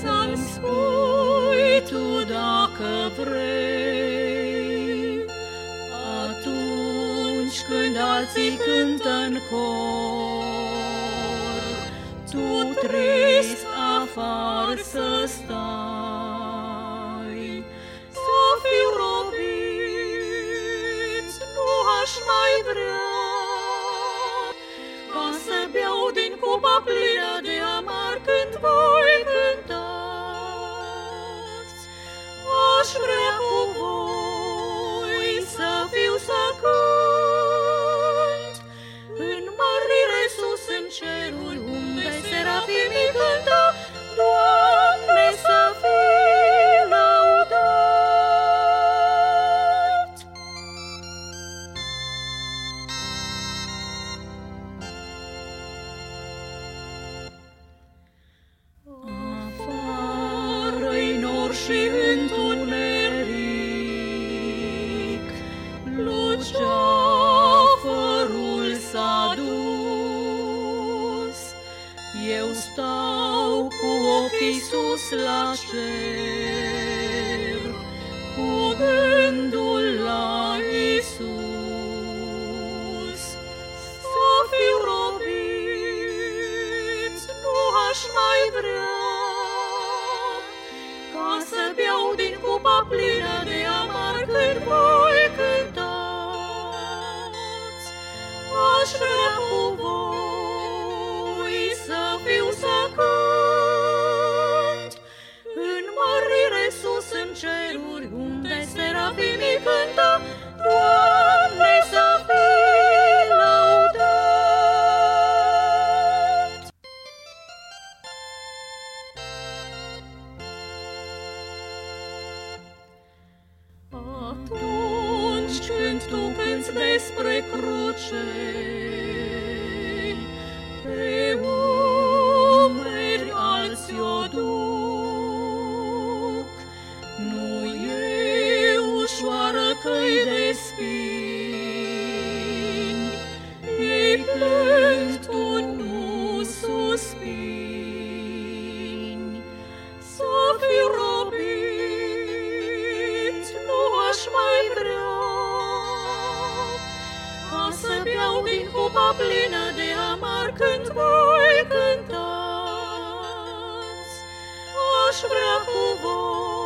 Să-mi tu dacă vrei, Atunci când alții cântă Tu trist afară să stai, Să fiu robit, nu aș mai vrea, se beau din cupa plină de și întuneric, Luceafărul s-a dus. Eu stau cu ochii sus la cer, Cu gândul la Isus. Să fiu robit, nu aș mai vrea, cupa plină de amar când voi cântați. Aș vrea cu voi Atunci când tu cânți despre cruce, pe umeri alții o duc, nu e ușoară căi de spini, ei plâng, tu nu suspini. Să beau din cupa plină de amar când voi cântați. Aș vrea cu voi